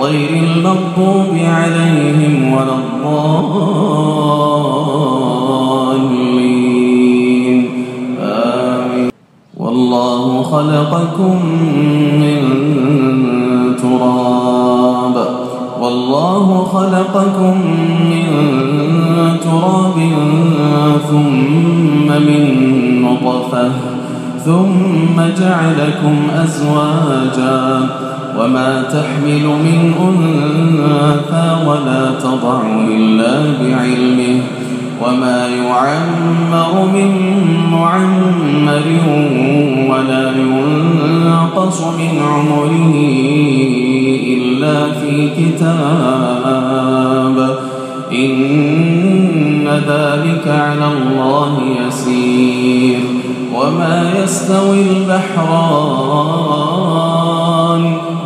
غير المغضوب عليهم ولا الضالين. آمين. والله خلقكم من تراب. والله خلقكم من تراب ثم من نطفة ثم جعلكم أزواجاً. وما تحمل من أنثى ولا تضع إلا بعلمه وما يعمر من معمر ولا ينقص من عمره إلا في كتاب إن ذلك على الله يسير وما يستوي البحران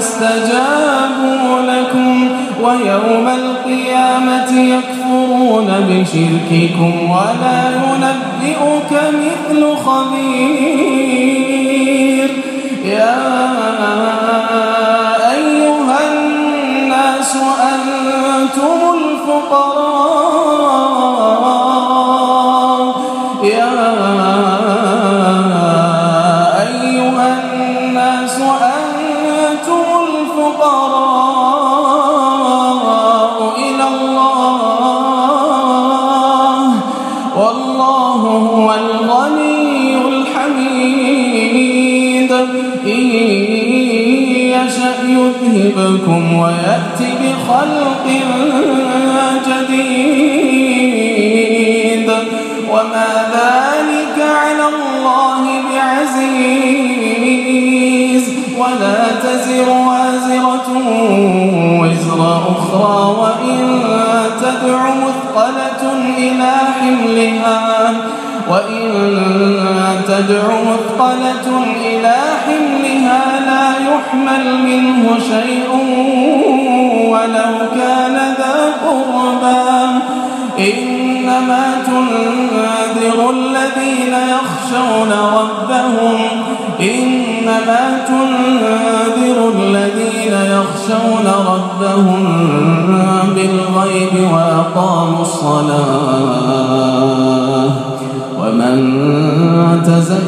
سمعوا ما استجابوا لكم ويوم القيامة يكفرون بشرككم ولا ينبئك مثل خبير. يا أيها الناس أنتم الفقراء. يا يذهبكم ويأتي بخلق جديد. وما ذلك على الله بعزيز. ولا تزر وازرة وزر أخرى وإن تدع مثقلة إلى حملها. وإن تدع مثقلة إلى حملها يحمل منه شيء ولو كان ذا قربى إنما تنذر الذين يخشون ربهم. إنما تنذر الذين يخشون ربهم بالغيب وأقاموا الصلاة. ومن تزكى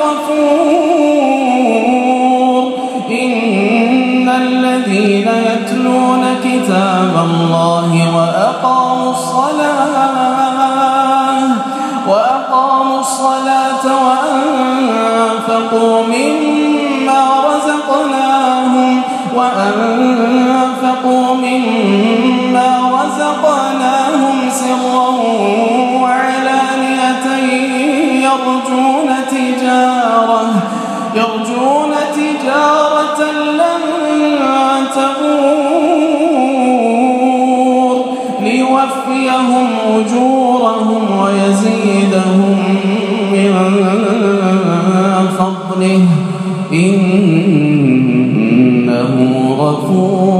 غفور. إن الذين يتلون كتاب الله وأقاموا الصلاة وأقاموا الصلاة وأنفقوا مما رزقناهم وأنفقوا مما رزقناهم سرا وعلانية يرجون غفور